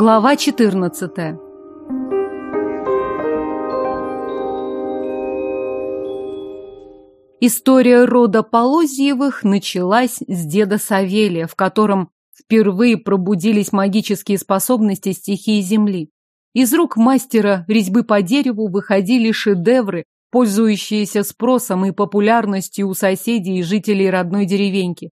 Глава 14. История рода Полозьевых началась с деда Савелия, в котором впервые пробудились магические способности стихии Земли. Из рук мастера резьбы по дереву выходили шедевры, пользующиеся спросом и популярностью у соседей и жителей родной деревеньки.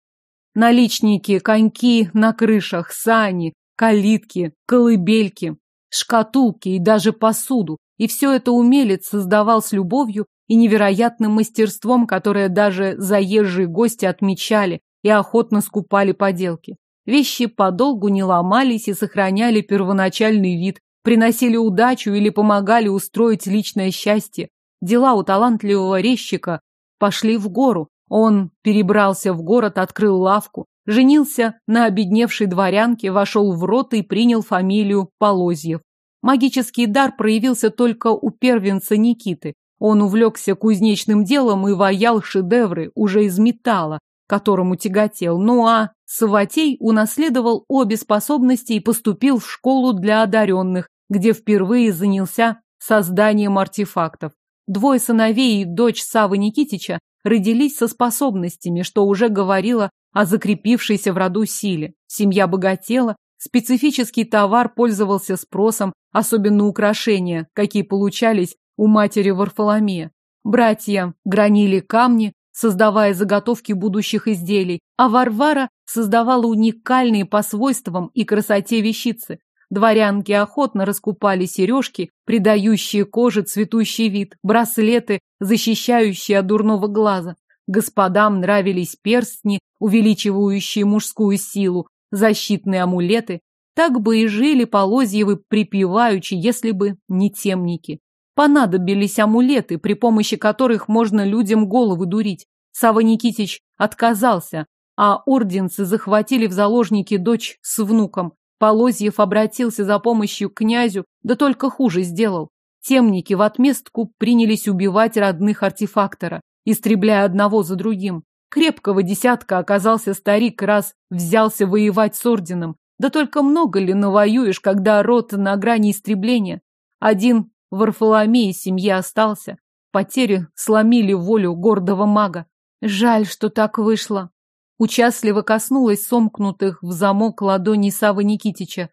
Наличники, коньки на крышах, сани, калитки, колыбельки, шкатулки и даже посуду. И все это умелец создавал с любовью и невероятным мастерством, которое даже заезжие гости отмечали и охотно скупали поделки. Вещи подолгу не ломались и сохраняли первоначальный вид, приносили удачу или помогали устроить личное счастье. Дела у талантливого резчика пошли в гору. Он перебрался в город, открыл лавку, женился на обедневшей дворянке, вошел в рот и принял фамилию Полозьев. Магический дар проявился только у первенца Никиты. Он увлекся кузнечным делом и ваял шедевры уже из металла, которому тяготел. Ну а Саватей унаследовал обе способности и поступил в школу для одаренных, где впервые занялся созданием артефактов. Двое сыновей и дочь Савы Никитича родились со способностями, что уже говорило о закрепившейся в роду силе. Семья богатела, специфический товар пользовался спросом, особенно украшения, какие получались у матери Варфоломея. Братья гранили камни, создавая заготовки будущих изделий, а Варвара создавала уникальные по свойствам и красоте вещицы. Дворянки охотно раскупали сережки, придающие коже цветущий вид, браслеты, защищающие от дурного глаза. Господам нравились перстни, увеличивающие мужскую силу, защитные амулеты. Так бы и жили Полозьевы припеваючи, если бы не темники. Понадобились амулеты, при помощи которых можно людям головы дурить. Сава Никитич отказался, а орденцы захватили в заложники дочь с внуком. Полозьев обратился за помощью к князю, да только хуже сделал. Темники в отместку принялись убивать родных артефактора истребляя одного за другим. Крепкого десятка оказался старик, раз взялся воевать с орденом. Да только много ли навоюешь, когда род на грани истребления? Один Варфоломей из семьи остался. Потери сломили волю гордого мага. Жаль, что так вышло. Участливо коснулась сомкнутых в замок ладоней Савы Никитича.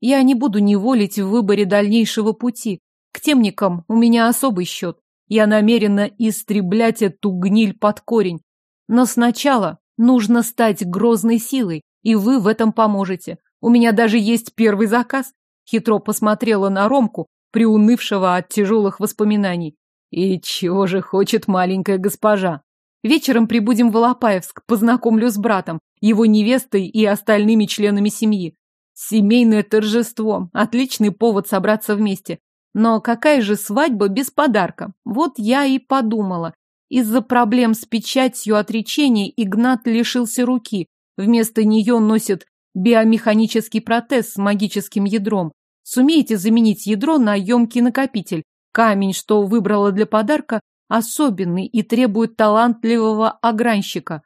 Я не буду неволить в выборе дальнейшего пути. К темникам у меня особый счет. Я намерена истреблять эту гниль под корень. Но сначала нужно стать грозной силой, и вы в этом поможете. У меня даже есть первый заказ. Хитро посмотрела на Ромку, приунывшего от тяжелых воспоминаний. И чего же хочет маленькая госпожа? Вечером прибудем в Алапаевск, познакомлю с братом, его невестой и остальными членами семьи. Семейное торжество, отличный повод собраться вместе. Но какая же свадьба без подарка? Вот я и подумала. Из-за проблем с печатью отречения Игнат лишился руки. Вместо нее носит биомеханический протез с магическим ядром. Сумеете заменить ядро на емкий накопитель. Камень, что выбрала для подарка, особенный и требует талантливого огранщика.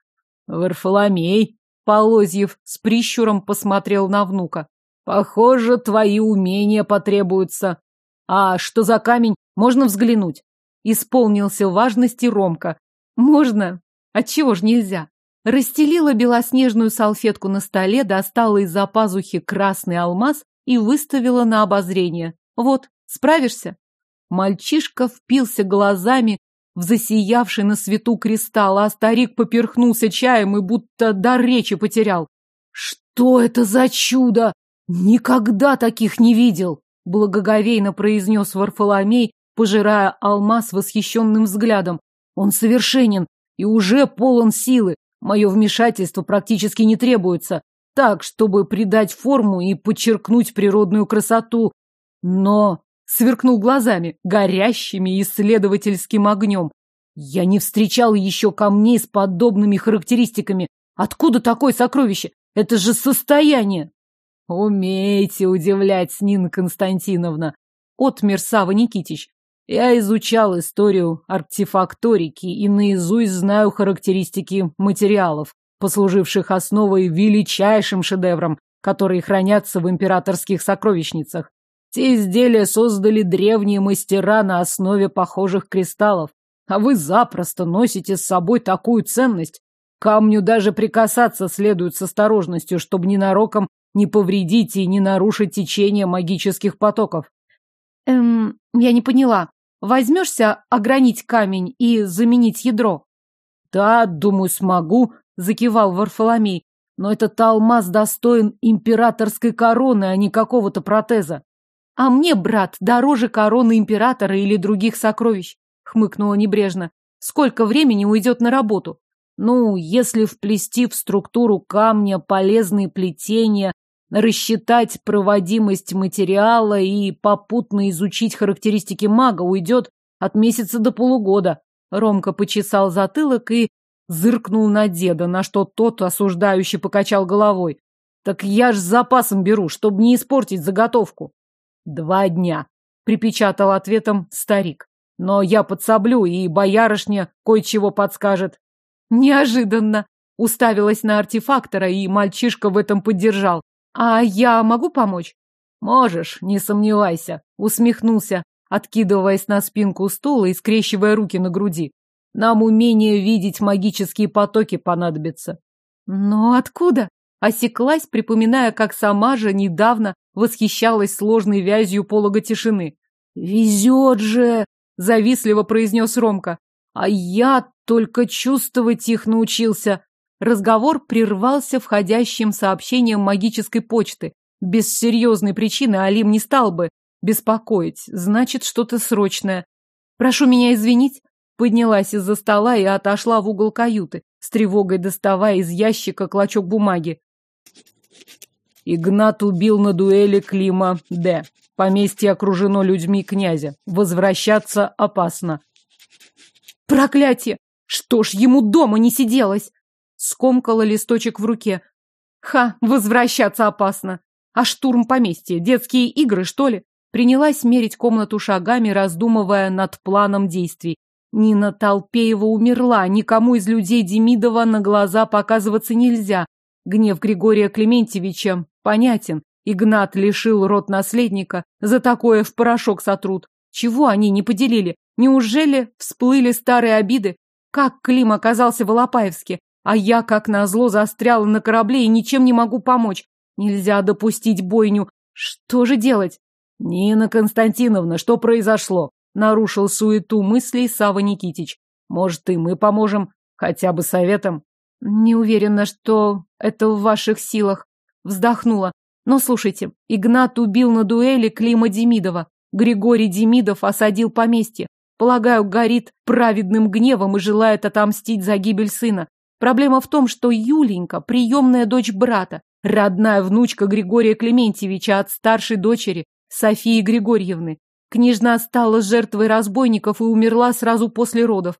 Варфоломей, Полозьев с прищуром посмотрел на внука. Похоже, твои умения потребуются. А что за камень? Можно взглянуть? Исполнился важности Ромка. Можно? Отчего ж нельзя? Расстелила белоснежную салфетку на столе, достала из-за пазухи красный алмаз и выставила на обозрение. Вот, справишься? Мальчишка впился глазами в засиявший на свету кристалл, а старик поперхнулся чаем и будто дар речи потерял. Что это за чудо? Никогда таких не видел благоговейно произнес Варфоломей, пожирая алмаз восхищенным взглядом. Он совершенен и уже полон силы. Мое вмешательство практически не требуется. Так, чтобы придать форму и подчеркнуть природную красоту. Но сверкнул глазами, горящими исследовательским огнем. Я не встречал еще камней с подобными характеристиками. Откуда такое сокровище? Это же состояние! Умеете удивлять, Нина Константиновна. Отмер Сава Никитич. Я изучал историю артефакторики и наизусть знаю характеристики материалов, послуживших основой величайшим шедеврам, которые хранятся в императорских сокровищницах. Те изделия создали древние мастера на основе похожих кристаллов. А вы запросто носите с собой такую ценность. Камню даже прикасаться следует с осторожностью, чтобы ненароком не повредить и не нарушить течение магических потоков. Эм, я не поняла. Возьмешься огранить камень и заменить ядро? Да, думаю, смогу, закивал Варфоломей. Но этот алмаз достоин императорской короны, а не какого-то протеза. А мне, брат, дороже короны императора или других сокровищ, хмыкнула небрежно. Сколько времени уйдет на работу? Ну, если вплести в структуру камня полезные плетения, рассчитать проводимость материала и попутно изучить характеристики мага, уйдет от месяца до полугода. Ромка почесал затылок и зыркнул на деда, на что тот осуждающе покачал головой. Так я ж с запасом беру, чтобы не испортить заготовку. Два дня, припечатал ответом старик. Но я подсоблю, и боярышня кое-чего подскажет. Неожиданно. Уставилась на артефактора, и мальчишка в этом поддержал. А я могу помочь? Можешь, не сомневайся, усмехнулся, откидываясь на спинку стула и скрещивая руки на груди. Нам умение видеть магические потоки понадобится. Но откуда? Осеклась, припоминая, как сама же недавно восхищалась сложной вязью полога тишины. «Везет же!» — завистливо произнес Ромка. «А я только чувствовать их научился!» Разговор прервался входящим сообщением магической почты. Без серьезной причины Алим не стал бы беспокоить. Значит, что-то срочное. «Прошу меня извинить», поднялась из-за стола и отошла в угол каюты, с тревогой доставая из ящика клочок бумаги. Игнат убил на дуэли Клима Д. Поместье окружено людьми князя. Возвращаться опасно. Проклятие! Что ж ему дома не сиделось? Скомкала листочек в руке. Ха, возвращаться опасно. А штурм поместья? Детские игры, что ли? Принялась мерить комнату шагами, раздумывая над планом действий. Нина Толпеева умерла, никому из людей Демидова на глаза показываться нельзя. Гнев Григория Клементьевича понятен. Игнат лишил род наследника, за такое в порошок сотрут. Чего они не поделили? Неужели всплыли старые обиды? Как Клим оказался в Алапаевске? А я, как назло, застряла на корабле и ничем не могу помочь. Нельзя допустить бойню. Что же делать? Нина Константиновна, что произошло? Нарушил суету мыслей Сава Никитич. Может, и мы поможем? Хотя бы советом? Не уверена, что это в ваших силах. Вздохнула. Но слушайте, Игнат убил на дуэли Клима Демидова. Григорий Демидов осадил поместье. Полагаю, горит праведным гневом и желает отомстить за гибель сына. Проблема в том, что Юленька – приемная дочь брата, родная внучка Григория Клементьевича от старшей дочери Софии Григорьевны. Княжна стала жертвой разбойников и умерла сразу после родов.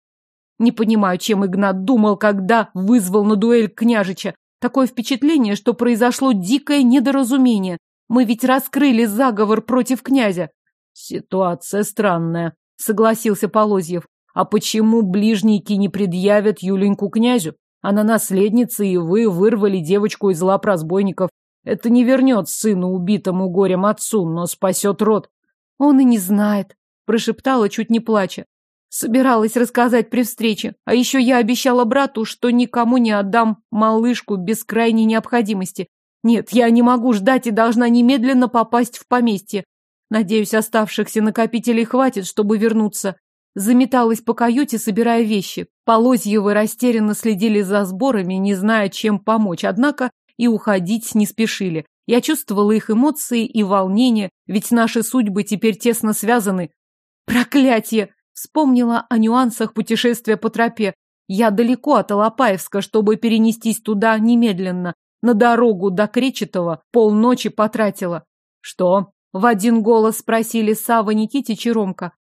Не понимаю, чем Игнат думал, когда вызвал на дуэль княжича. Такое впечатление, что произошло дикое недоразумение. Мы ведь раскрыли заговор против князя. Ситуация странная, согласился Полозьев. А почему ближники не предъявят Юленьку князю? Она наследница, и вы вырвали девочку из лап разбойников. Это не вернет сыну убитому горем отцу, но спасет род. Он и не знает, прошептала, чуть не плача. Собиралась рассказать при встрече. А еще я обещала брату, что никому не отдам малышку без крайней необходимости. Нет, я не могу ждать и должна немедленно попасть в поместье. Надеюсь, оставшихся накопителей хватит, чтобы вернуться. Заметалась по каюте, собирая вещи. Полозьевы растерянно следили за сборами, не зная, чем помочь. Однако и уходить не спешили. Я чувствовала их эмоции и волнение, ведь наши судьбы теперь тесно связаны. Проклятие! Вспомнила о нюансах путешествия по тропе. Я далеко от Алапаевска, чтобы перенестись туда немедленно. На дорогу до Кречетова полночи потратила. Что? В один голос спросили Сава Никитич и Ромка.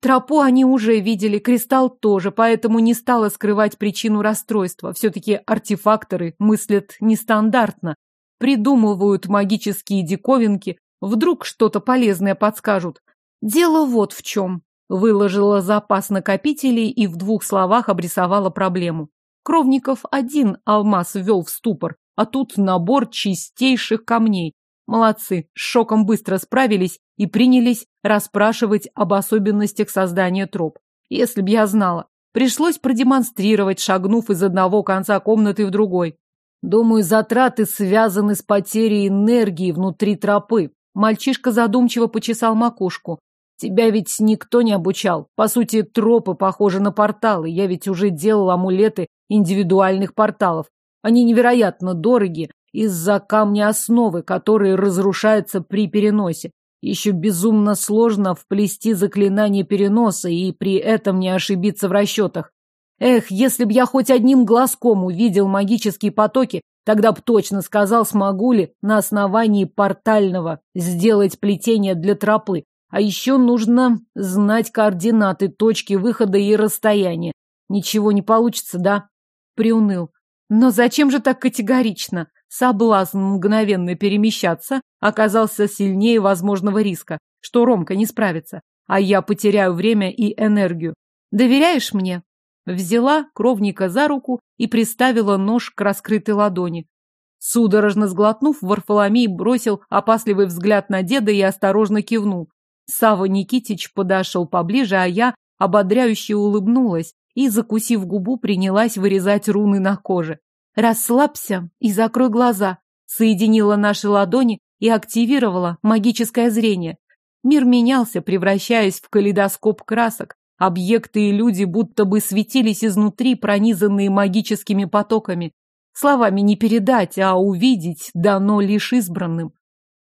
Тропу они уже видели, кристалл тоже, поэтому не стала скрывать причину расстройства. Все-таки артефакторы мыслят нестандартно придумывают магические диковинки, вдруг что-то полезное подскажут. Дело вот в чем. Выложила запас накопителей и в двух словах обрисовала проблему. Кровников один алмаз ввел в ступор. а тут набор чистейших камней. Молодцы, с шоком быстро справились и принялись расспрашивать об особенностях создания троп. Если б я знала, пришлось продемонстрировать, шагнув из одного конца комнаты в другой. Думаю, затраты связаны с потерей энергии внутри тропы. Мальчишка задумчиво почесал макушку. Тебя ведь никто не обучал. По сути, тропы похожи на порталы. Я ведь уже делал амулеты индивидуальных порталов. Они невероятно дороги из-за камня основы, который разрушается при переносе. Еще безумно сложно вплести заклинание переноса и при этом не ошибиться в расчетах. Эх, если б я хоть одним глазком увидел магические потоки, тогда б точно сказал, смогу ли на основании портального сделать плетение для тропы. А еще нужно знать координаты, точки выхода и расстояния. Ничего не получится, да? Приуныл. Но зачем же так категорично? Соблазн мгновенно перемещаться оказался сильнее возможного риска, что Ромка не справится, а я потеряю время и энергию. Доверяешь мне? Взяла кровника за руку и приставила нож к раскрытой ладони. Судорожно сглотнув, Варфоломей бросил опасливый взгляд на деда и осторожно кивнул. Сава Никитич подошел поближе, а я ободряюще улыбнулась и, закусив губу, принялась вырезать руны на коже. «Расслабься и закрой глаза», соединила наши ладони и активировала магическое зрение. Мир менялся, превращаясь в калейдоскоп красок. Объекты и люди будто бы светились изнутри, пронизанные магическими потоками. Словами не передать, а увидеть дано лишь избранным.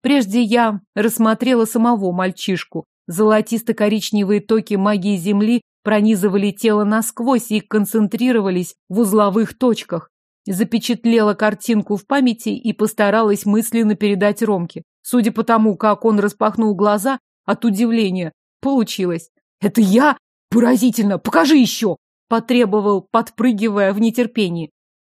Прежде я рассмотрела самого мальчишку. Золотисто-коричневые токи магии Земли пронизывали тело насквозь и концентрировались в узловых точках. Запечатлела картинку в памяти и постаралась мысленно передать Ромке. Судя по тому, как он распахнул глаза от удивления, получилось. «Это я? Поразительно! Покажи еще!» потребовал, подпрыгивая в нетерпении.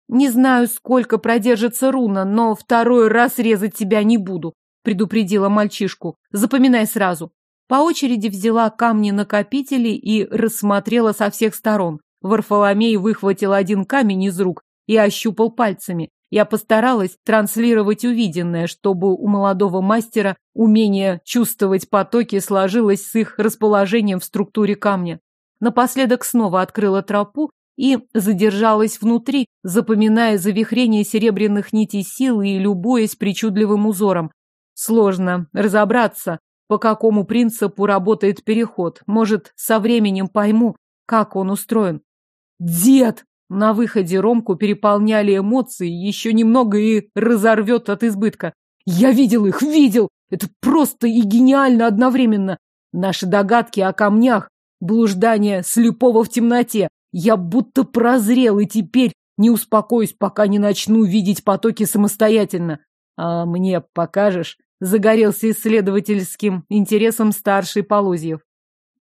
«Не знаю, сколько продержится руна, но второй раз резать тебя не буду предупредила мальчишку. Запоминай сразу. По очереди взяла камни-накопители и рассмотрела со всех сторон. Варфоломей выхватил один камень из рук и ощупал пальцами. Я постаралась транслировать увиденное, чтобы у молодого мастера умение чувствовать потоки сложилось с их расположением в структуре камня. Напоследок снова открыла тропу и задержалась внутри, запоминая завихрение серебряных нитей силы и любуясь причудливым узором. Сложно разобраться, по какому принципу работает переход. Может, со временем пойму, как он устроен. Дед! На выходе Ромку переполняли эмоции, еще немного и разорвет от избытка. Я видел их, видел! Это просто и гениально одновременно. Наши догадки о камнях, блуждание слепого в темноте. Я будто прозрел и теперь не успокоюсь, пока не начну видеть потоки самостоятельно. А мне покажешь? Загорелся исследовательским интересом старший Полозьев.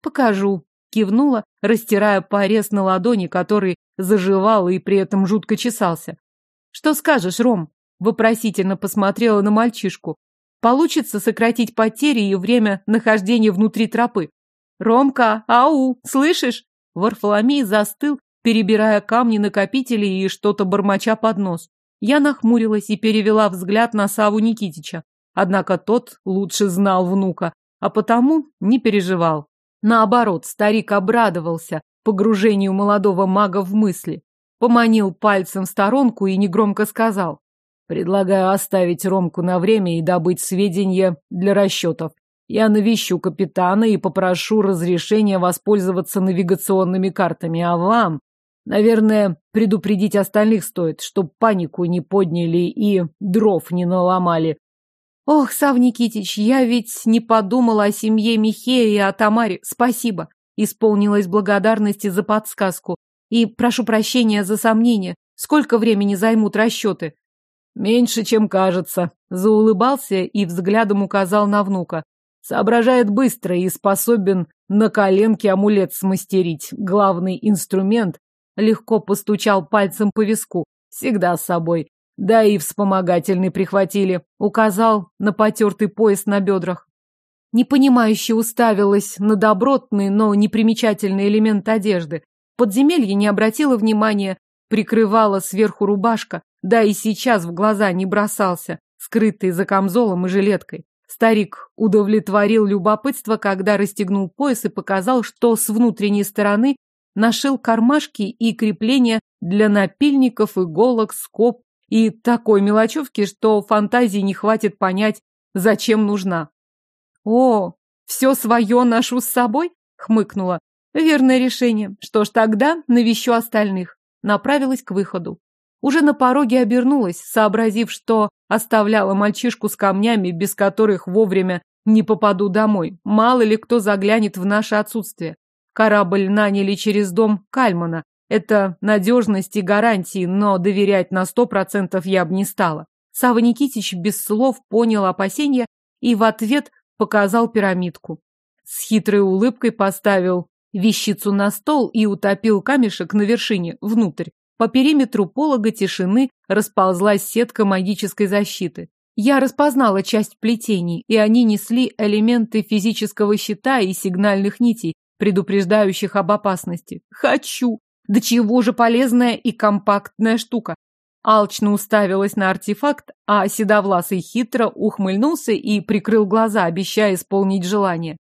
«Покажу», — кивнула, растирая порез на ладони, который заживал и при этом жутко чесался. «Что скажешь, Ром?» — вопросительно посмотрела на мальчишку. «Получится сократить потери и время нахождения внутри тропы?» «Ромка, ау, слышишь?» Варфоломей застыл, перебирая камни-накопители и что-то бормоча под нос. Я нахмурилась и перевела взгляд на Саву Никитича. Однако тот лучше знал внука, а потому не переживал. Наоборот, старик обрадовался погружению молодого мага в мысли. Поманил пальцем в сторонку и негромко сказал. «Предлагаю оставить Ромку на время и добыть сведения для расчетов. Я навещу капитана и попрошу разрешения воспользоваться навигационными картами, а вам, наверное, предупредить остальных стоит, чтоб панику не подняли и дров не наломали. Ох, Сав Никитич, я ведь не подумала о семье Михея и о Тамаре. Спасибо. Исполнилась благодарности за подсказку. И прошу прощения за сомнение. Сколько времени займут расчеты? Меньше, чем кажется. Заулыбался и взглядом указал на внука. Соображает быстро и способен на коленке амулет смастерить. Главный инструмент легко постучал пальцем по виску. Всегда с собой. Да и вспомогательный прихватили. Указал на потертый пояс на бедрах. Непонимающе уставилась на добротный, но непримечательный элемент одежды. Подземелье не обратило внимания, прикрывала сверху рубашка, да и сейчас в глаза не бросался, скрытый за камзолом и жилеткой. Старик удовлетворил любопытство, когда расстегнул пояс и показал, что с внутренней стороны нашил кармашки и крепления для напильников, иголок, скоб и такой мелочевки, что фантазии не хватит понять, зачем нужна. «О, все свое ношу с собой?» — хмыкнула. «Верное решение. Что ж, тогда навещу остальных». Направилась к выходу. Уже на пороге обернулась, сообразив, что оставляла мальчишку с камнями, без которых вовремя не попаду домой. Мало ли кто заглянет в наше отсутствие. Корабль наняли через дом Кальмана. Это надежность и гарантии, но доверять на сто процентов я бы не стала. Сава Никитич без слов понял опасения и в ответ показал пирамидку. С хитрой улыбкой поставил вещицу на стол и утопил камешек на вершине, внутрь. По периметру полога тишины расползлась сетка магической защиты. Я распознала часть плетений, и они несли элементы физического щита и сигнальных нитей, предупреждающих об опасности. Хочу! Да чего же полезная и компактная штука! Алчно уставилась на артефакт, а седовласый хитро ухмыльнулся и прикрыл глаза, обещая исполнить желание.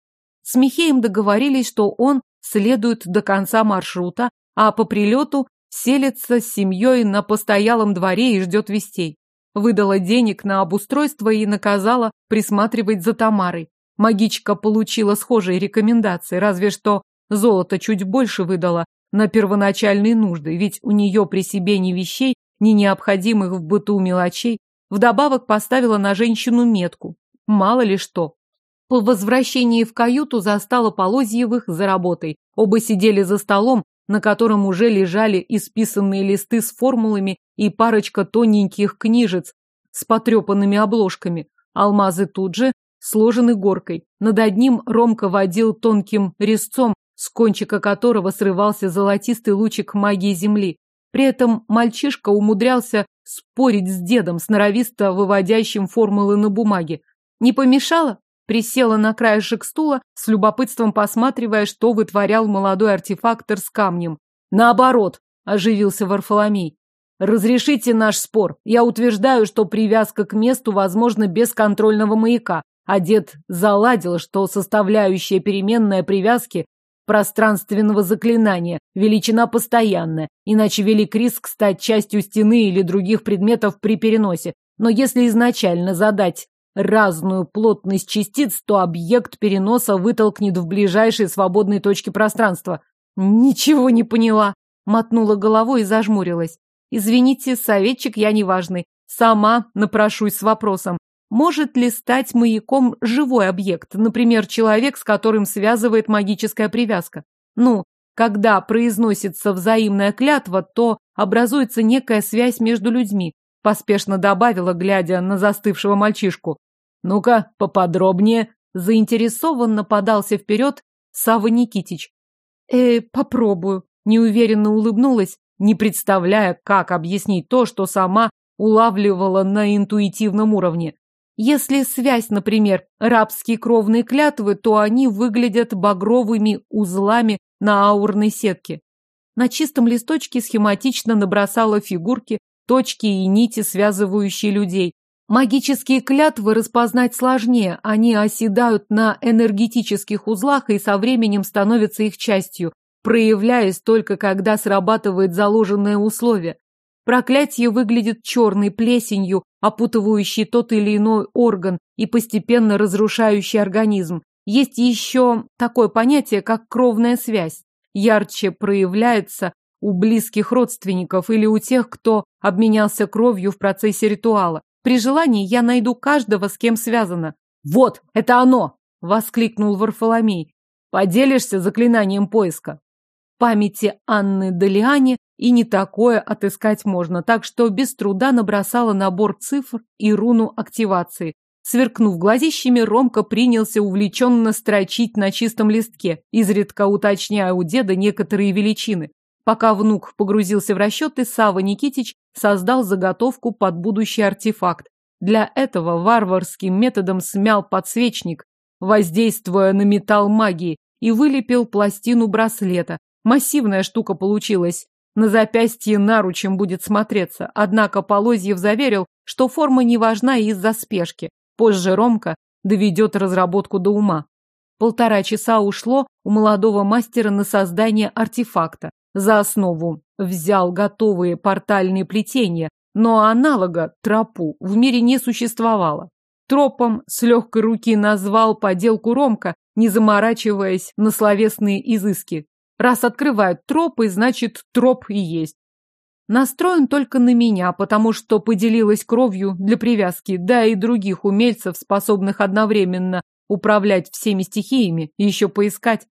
С Михеем договорились, что он следует до конца маршрута, а по прилету селится с семьей на постоялом дворе и ждет вестей. Выдала денег на обустройство и наказала присматривать за Тамарой. Магичка получила схожие рекомендации, разве что золото чуть больше выдала на первоначальные нужды, ведь у нее при себе ни вещей, ни необходимых в быту мелочей. Вдобавок поставила на женщину метку. Мало ли что. По возвращении в каюту застала Полозьевых за работой. Оба сидели за столом, на котором уже лежали исписанные листы с формулами и парочка тоненьких книжец с потрепанными обложками. Алмазы тут же сложены горкой. Над одним Ромка водил тонким резцом, с кончика которого срывался золотистый лучик магии земли. При этом мальчишка умудрялся спорить с дедом, сноровисто выводящим формулы на бумаге. Не помешало? Присела на краешек стула, с любопытством посматривая, что вытворял молодой артефактор с камнем. Наоборот, оживился Варфоломей. Разрешите наш спор. Я утверждаю, что привязка к месту возможна без контрольного маяка, а дед заладил, что составляющая переменная привязки пространственного заклинания, величина постоянная, иначе велик риск стать частью стены или других предметов при переносе. Но если изначально задать разную плотность частиц, то объект переноса вытолкнет в ближайшие свободные точки пространства. Ничего не поняла. Мотнула головой и зажмурилась. Извините, советчик я неважный. Сама напрошусь с вопросом. Может ли стать маяком живой объект, например, человек, с которым связывает магическая привязка? Ну, когда произносится взаимная клятва, то образуется некая связь между людьми, Поспешно добавила, глядя на застывшего мальчишку. Ну-ка, поподробнее. Заинтересованно подался вперед Сава Никитич. Э, попробую. Неуверенно улыбнулась, не представляя, как объяснить то, что сама улавливала на интуитивном уровне. Если связь, например, рабские кровные клятвы, то они выглядят багровыми узлами на аурной сетке. На чистом листочке схематично набросала фигурки точки и нити, связывающие людей. Магические клятвы распознать сложнее, они оседают на энергетических узлах и со временем становятся их частью, проявляясь только когда срабатывает заложенное условие. Проклятие выглядит черной плесенью, опутывающей тот или иной орган и постепенно разрушающий организм. Есть еще такое понятие, как кровная связь. Ярче проявляется у близких родственников или у тех, кто обменялся кровью в процессе ритуала. При желании я найду каждого, с кем связано. Вот, это оно! Воскликнул Варфоломей. Поделишься заклинанием поиска? Памяти Анны Далиане и не такое отыскать можно, так что без труда набросала набор цифр и руну активации. Сверкнув глазищами, Ромка принялся увлеченно строчить на чистом листке, изредка уточняя у деда некоторые величины. Пока внук погрузился в расчеты, Сава Никитич создал заготовку под будущий артефакт. Для этого варварским методом смял подсвечник, воздействуя на металл магии, и вылепил пластину браслета. Массивная штука получилась. На запястье наручем будет смотреться, однако Полозьев заверил, что форма не важна из-за спешки. Позже Ромка доведет разработку до ума. Полтора часа ушло у молодого мастера на создание артефакта. За основу взял готовые портальные плетения, но аналога, тропу, в мире не существовало. Тропом с легкой руки назвал поделку Ромка, не заморачиваясь на словесные изыски. Раз открывают тропы, значит, троп и есть. Настроен только на меня, потому что поделилась кровью для привязки, да и других умельцев, способных одновременно управлять всеми стихиями, еще поискать.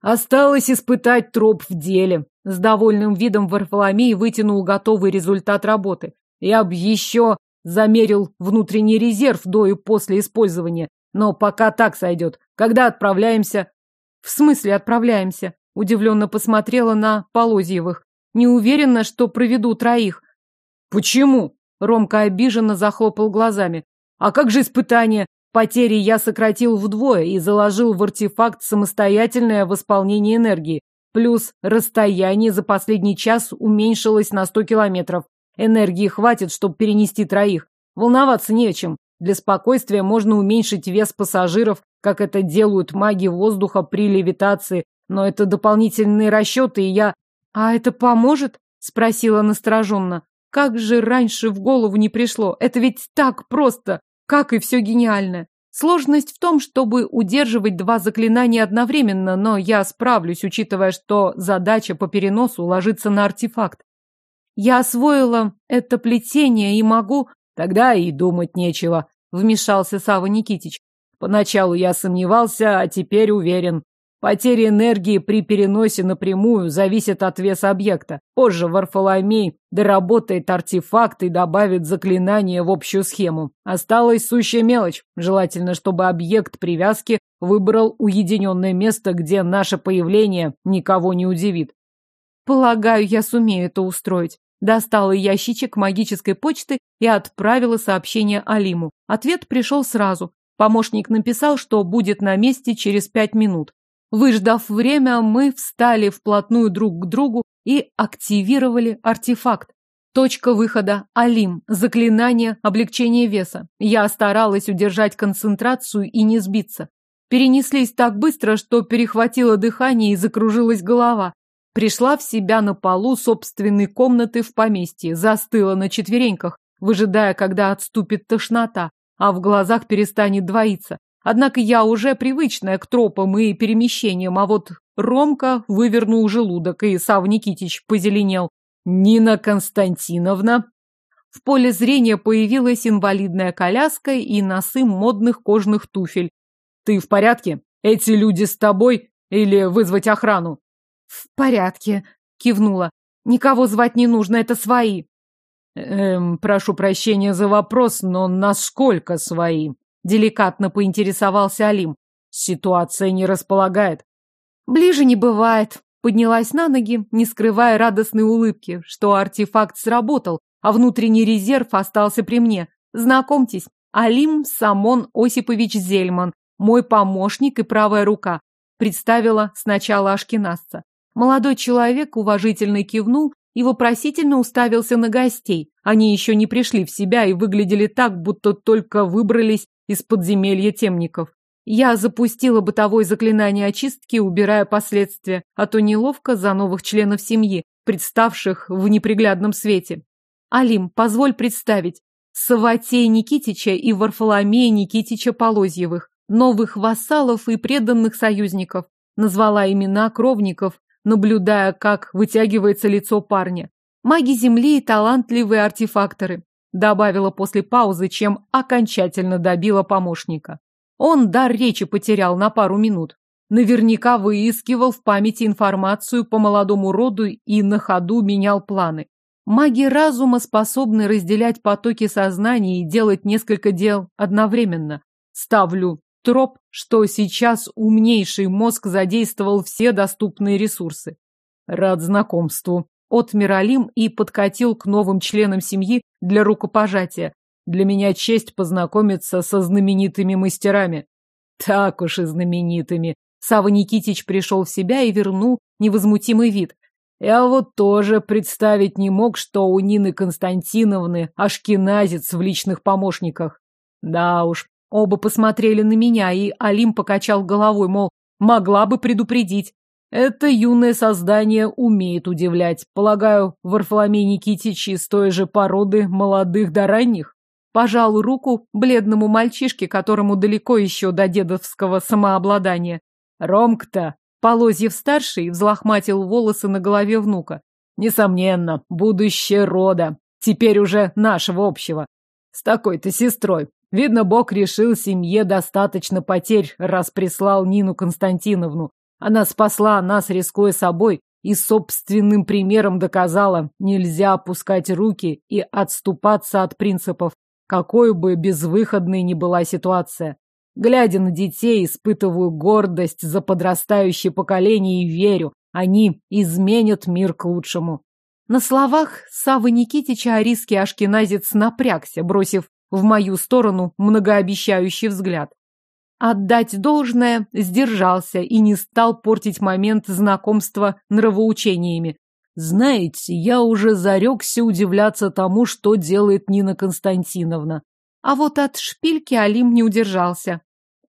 Осталось испытать троп в деле. С довольным видом Варфоломей вытянул готовый результат работы. Я б еще замерил внутренний резерв до и после использования, но пока так сойдет. Когда отправляемся? В смысле отправляемся? Удивленно посмотрела на Полозьевых. Не уверена, что проведу троих. Почему? Ромка обиженно захлопал глазами. А как же испытание? Потери я сократил вдвое и заложил в артефакт самостоятельное восполнение энергии. Плюс расстояние за последний час уменьшилось на 100 километров. Энергии хватит, чтобы перенести троих. Волноваться не о чем. Для спокойствия можно уменьшить вес пассажиров, как это делают маги воздуха при левитации, но это дополнительные расчеты, и я... А это поможет? Спросила настороженно. Как же раньше в голову не пришло? Это ведь так просто! Как и все гениальное. Сложность в том, чтобы удерживать два заклинания одновременно, но я справлюсь, учитывая, что задача по переносу ложится на артефакт. Я освоила это плетение и могу... Тогда и думать нечего, вмешался Сава Никитич. Поначалу я сомневался, а теперь уверен. Потеря энергии при переносе напрямую зависит от веса объекта. Позже Варфоломей доработает артефакт и добавит заклинание в общую схему. Осталась сущая мелочь. Желательно, чтобы объект привязки выбрал уединенное место, где наше появление никого не удивит. Полагаю, я сумею это устроить. Достала ящичек магической почты и отправила сообщение Алиму. Ответ пришел сразу. Помощник написал, что будет на месте через пять минут. Выждав время, мы встали вплотную друг к другу и активировали артефакт. Точка выхода – Алим, заклинание облегчения веса. Я старалась удержать концентрацию и не сбиться. Перенеслись так быстро, что перехватило дыхание и закружилась голова. Пришла в себя на полу собственной комнаты в поместье, застыла на четвереньках, выжидая, когда отступит тошнота, а в глазах перестанет двоиться. Однако я уже привычная к тропам и перемещениям, а вот Ромка вывернул желудок, и Сав Никитич позеленел. «Нина Константиновна!» В поле зрения появилась инвалидная коляска и носы модных кожных туфель. «Ты в порядке? Эти люди с тобой? Или вызвать охрану?» «В порядке», — кивнула. «Никого звать не нужно, это свои». «Эм, прошу прощения за вопрос, но насколько свои?» Деликатно поинтересовался Алим. Ситуация не располагает. Ближе не бывает. Поднялась на ноги, не скрывая радостной улыбки, что артефакт сработал, а внутренний резерв остался при мне. Знакомьтесь, Алим Самон Осипович Зельман, мой помощник и правая рука. Представила сначала Ашкинасца. Молодой человек уважительно кивнул и вопросительно уставился на гостей. Они еще не пришли в себя и выглядели так, будто только выбрались из подземелья темников. Я запустила бытовое заклинание очистки, убирая последствия, а то неловко за новых членов семьи, представших в неприглядном свете. Алим, позволь представить, Саватея Никитича и Варфоломея Никитича Полозьевых, новых вассалов и преданных союзников. Назвала имена кровников, наблюдая, как вытягивается лицо парня. Маги Земли и талантливые артефакторы добавила после паузы, чем окончательно добила помощника. Он дар речи потерял на пару минут. Наверняка выискивал в памяти информацию по молодому роду и на ходу менял планы. Маги разума способны разделять потоки сознания и делать несколько дел одновременно. Ставлю троп, что сейчас умнейший мозг задействовал все доступные ресурсы. Рад знакомству. Отмер и подкатил к новым членам семьи для рукопожатия. Для меня честь познакомиться со знаменитыми мастерами. Так уж и знаменитыми. Сава Никитич пришел в себя и вернул невозмутимый вид. Я вот тоже представить не мог, что у Нины Константиновны ашкеназец в личных помощниках. Да уж, оба посмотрели на меня, и Алим покачал головой, мол, могла бы предупредить. Это юное создание умеет удивлять. Полагаю, Варфоломей Никитич из той же породы молодых до ранних? Пожал руку бледному мальчишке, которому далеко еще до дедовского самообладания. Ромк-то Полозьев-старший взлохматил волосы на голове внука. Несомненно, будущее рода. Теперь уже нашего общего. С такой-то сестрой. Видно, Бог решил семье достаточно потерь, раз прислал Нину Константиновну. Она спасла нас, рискуя собой, и собственным примером доказала, нельзя опускать руки и отступаться от принципов, какой бы безвыходной ни была ситуация. Глядя на детей, испытываю гордость за подрастающее поколение и верю, они изменят мир к лучшему. На словах Савы Никитича арийский ашкеназец напрягся, бросив в мою сторону многообещающий взгляд. Отдать должное сдержался и не стал портить момент знакомства нравоучениями. Знаете, я уже зарекся удивляться тому, что делает Нина Константиновна. А вот от шпильки Алим не удержался.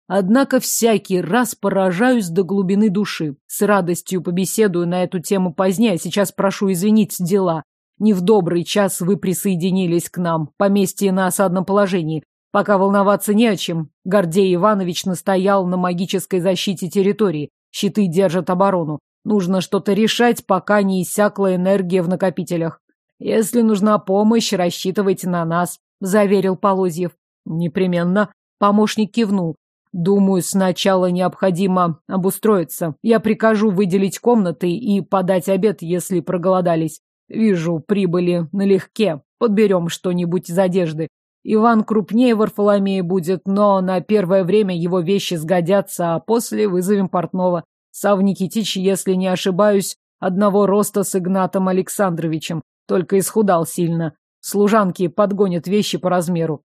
Однако всякий раз поражаюсь до глубины души. С радостью побеседую на эту тему позднее, а сейчас прошу извинить дела. Не в добрый час вы присоединились к нам, поместье на осадном положении. Пока волноваться не о чем. Гордей Иванович настоял на магической защите территории. Щиты держат оборону. Нужно что-то решать, пока не иссякла энергия в накопителях. Если нужна помощь, рассчитывайте на нас, заверил Полозьев. Непременно. Помощник кивнул. Думаю, сначала необходимо обустроиться. Я прикажу выделить комнаты и подать обед, если проголодались. Вижу, прибыли налегке. Подберем что-нибудь из одежды. Иван крупнее Варфоломея будет, но на первое время его вещи сгодятся, а после вызовем портного. Сав Никитич, если не ошибаюсь, одного роста с Игнатом Александровичем, только исхудал сильно. Служанки подгонят вещи по размеру.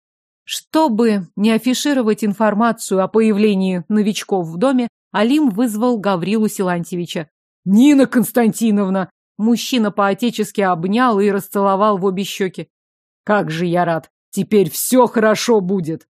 Чтобы не афишировать информацию о появлении новичков в доме, Алим вызвал Гаврилу Силантьевича. «Нина Константиновна!» Мужчина поотечески обнял и расцеловал в обе щеки. «Как же я рад! Теперь все хорошо будет!»